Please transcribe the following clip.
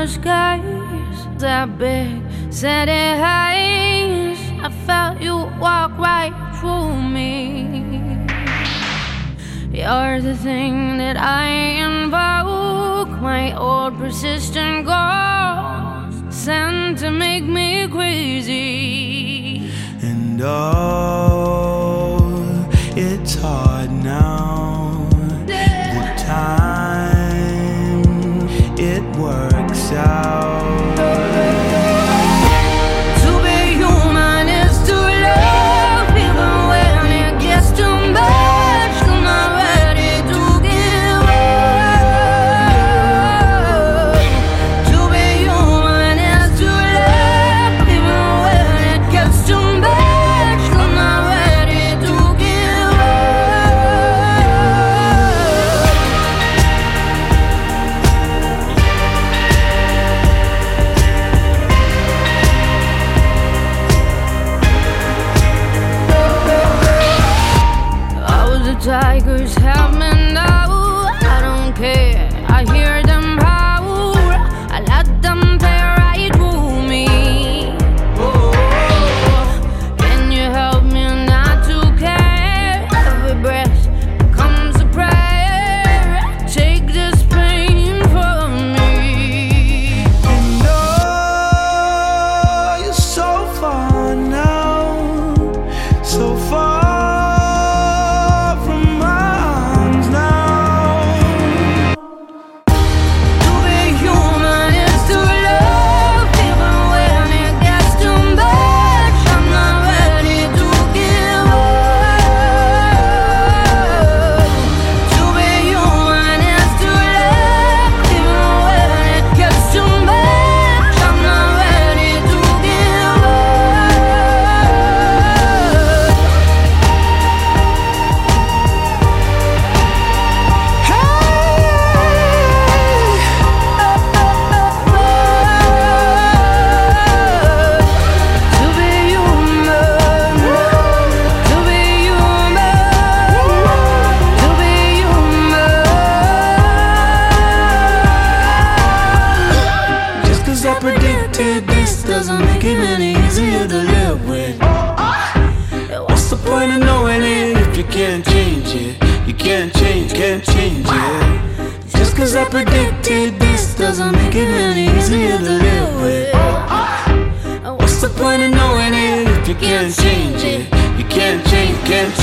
eyes, that big, steady eyes. I felt you walk right through me. You're the thing that I invoke, my old persistent ghost, sent to make me crazy. And oh, it's hard now. Tigers have me predicted this doesn't make it any easier to live with. What's the point of knowing it if you can't change it? You can't change, can't change it. Just cause I predicted this doesn't make it any easier to live with. What's the point of knowing it if you can't change it? You can't change, can't